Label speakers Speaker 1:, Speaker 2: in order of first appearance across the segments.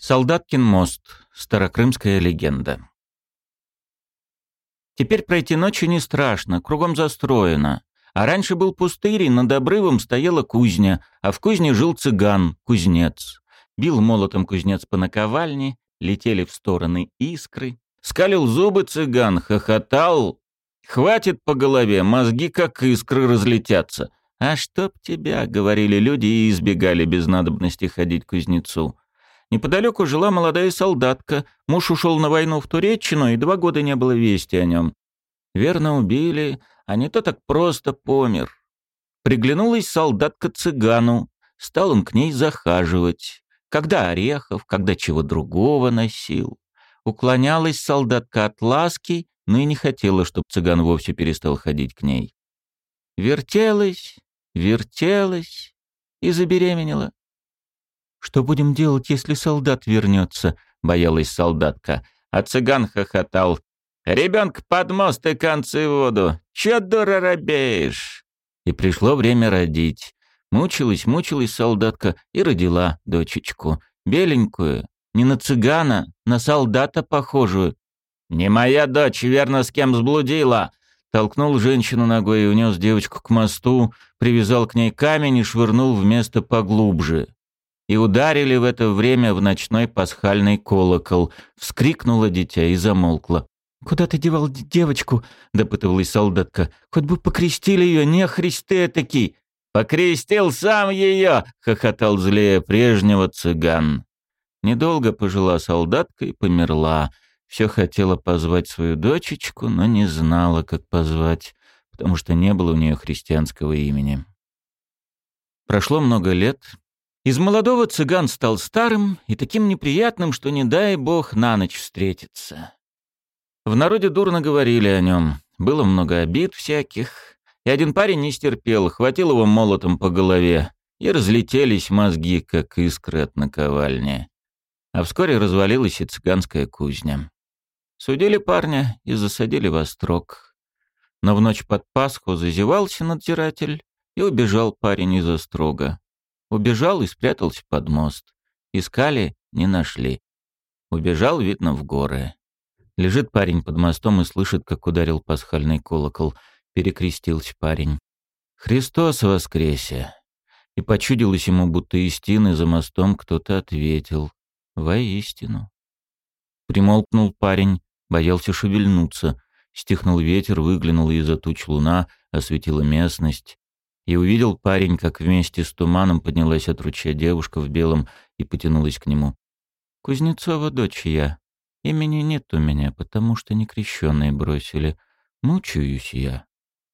Speaker 1: Солдаткин мост. Старокрымская легенда. Теперь пройти ночью не страшно, кругом застроено. А раньше был пустырь, и над обрывом стояла кузня, а в кузне жил цыган, кузнец. Бил молотом кузнец по наковальне, летели в стороны искры. Скалил зубы цыган, хохотал. Хватит по голове, мозги как искры разлетятся. «А чтоб тебя», — говорили люди и избегали без надобности ходить к кузнецу. Неподалеку жила молодая солдатка. Муж ушел на войну в Туреччину, и два года не было вести о нем. Верно убили, а не то так просто помер. Приглянулась солдатка цыгану. Стал он к ней захаживать. Когда орехов, когда чего другого носил. Уклонялась солдатка от ласки, но и не хотела, чтобы цыган вовсе перестал ходить к ней. Вертелась, вертелась и забеременела. «Что будем делать, если солдат вернется?» — боялась солдатка. А цыган хохотал. «Ребенка под мост и концы в воду! Чё, дура, робеешь?» И пришло время родить. Мучилась, мучилась солдатка и родила дочечку. Беленькую, не на цыгана, на солдата похожую. «Не моя дочь, верно, с кем сблудила!» Толкнул женщину ногой и унес девочку к мосту, привязал к ней камень и швырнул в место поглубже и ударили в это время в ночной пасхальный колокол. Вскрикнуло дитя и замолкло. «Куда ты девал девочку?» — допытывалась солдатка. «Хоть бы покрестили ее, не христы таки!» «Покрестил сам ее!» — хохотал злее прежнего цыган. Недолго пожила солдатка и померла. Все хотела позвать свою дочечку, но не знала, как позвать, потому что не было у нее христианского имени. Прошло много лет, из молодого цыган стал старым и таким неприятным, что не дай бог на ночь встретиться. В народе дурно говорили о нем, было много обид всяких, и один парень не стерпел, хватил его молотом по голове, и разлетелись мозги, как искры от наковальни. А вскоре развалилась и цыганская кузня. Судили парня и засадили во строк. Но в ночь под Пасху зазевался надзиратель, и убежал парень из острога. Убежал и спрятался под мост. Искали, не нашли. Убежал, видно, в горы. Лежит парень под мостом и слышит, как ударил пасхальный колокол. Перекрестился парень. «Христос воскресе!» И почудилось ему, будто истины за мостом кто-то ответил. «Воистину!» Примолкнул парень, боялся шевельнуться. Стихнул ветер, выглянула из-за туч луна, осветила местность. И увидел парень, как вместе с туманом поднялась от ручья девушка в белом и потянулась к нему. «Кузнецова дочь я. Имени нет у меня, потому что не крещенные бросили. Мучаюсь я.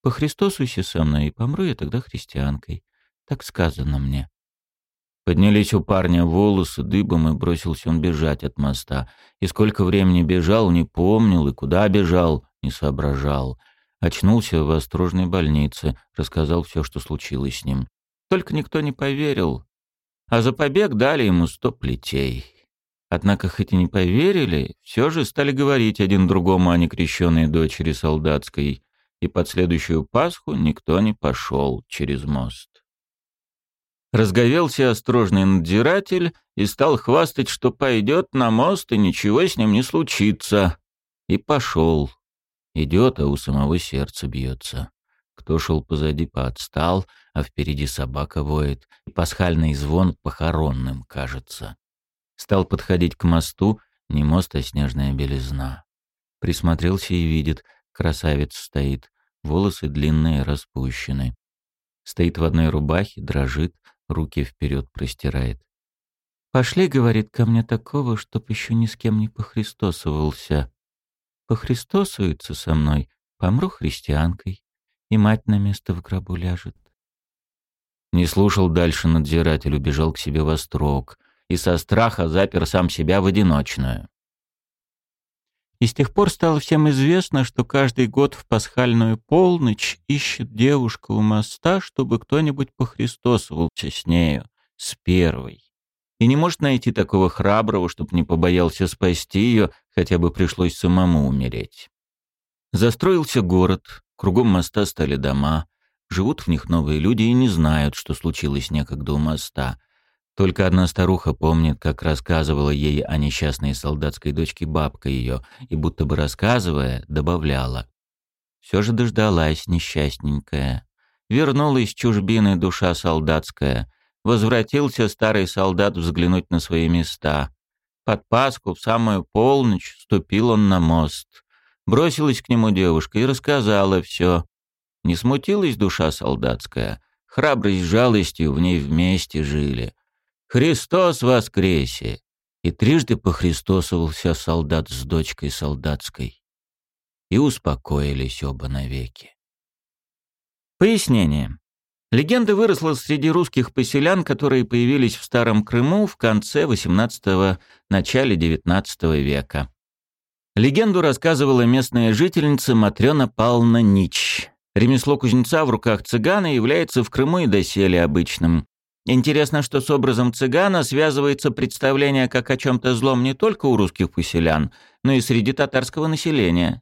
Speaker 1: Похристосуйся со мной, и помру я тогда христианкой. Так сказано мне». Поднялись у парня волосы дыбом, и бросился он бежать от моста. И сколько времени бежал, не помнил, и куда бежал, не соображал. Очнулся в острожной больнице, рассказал все, что случилось с ним. Только никто не поверил. А за побег дали ему сто плетей. Однако, хоть и не поверили, все же стали говорить один другому о некрещенной дочери солдатской, и под следующую Пасху никто не пошел через мост. Разговелся острожный надзиратель и стал хвастать, что пойдет на мост и ничего с ним не случится. И пошел. Идет, а у самого сердце бьется. Кто шел позади, поотстал, а впереди собака воет, и пасхальный звон похоронным кажется. Стал подходить к мосту, не мост, а снежная белизна. Присмотрелся и видит, красавец стоит, волосы длинные, распущены. Стоит в одной рубахе, дрожит, руки вперед простирает. «Пошли, — говорит, — ко мне такого, чтоб еще ни с кем не похристосовался похристосуется со мной, помру христианкой, и мать на место в гробу ляжет. Не слушал дальше надзиратель, убежал к себе во строк и со страха запер сам себя в одиночную. И с тех пор стало всем известно, что каждый год в пасхальную полночь ищет девушка у моста, чтобы кто-нибудь похристосовался с нею, с первой и не может найти такого храброго, чтобы не побоялся спасти ее, хотя бы пришлось самому умереть. Застроился город, кругом моста стали дома, живут в них новые люди и не знают, что случилось некогда у моста. Только одна старуха помнит, как рассказывала ей о несчастной солдатской дочке бабка ее, и будто бы рассказывая, добавляла. Все же дождалась несчастненькая. Вернулась чужбины душа солдатская. Возвратился старый солдат взглянуть на свои места. Под Пасху в самую полночь ступил он на мост. Бросилась к нему девушка и рассказала все. Не смутилась душа солдатская. Храбрость с жалостью в ней вместе жили. Христос воскресе! И трижды похристосовался солдат с дочкой солдатской. И успокоились оба навеки. Пояснение. Легенда выросла среди русских поселян, которые появились в Старом Крыму в конце XVIII – начале XIX века. Легенду рассказывала местная жительница Матрёна Павловна Нич. Ремесло кузнеца в руках цыгана является в Крыму и доселе обычным. Интересно, что с образом цыгана связывается представление как о чем-то злом не только у русских поселян, но и среди татарского населения.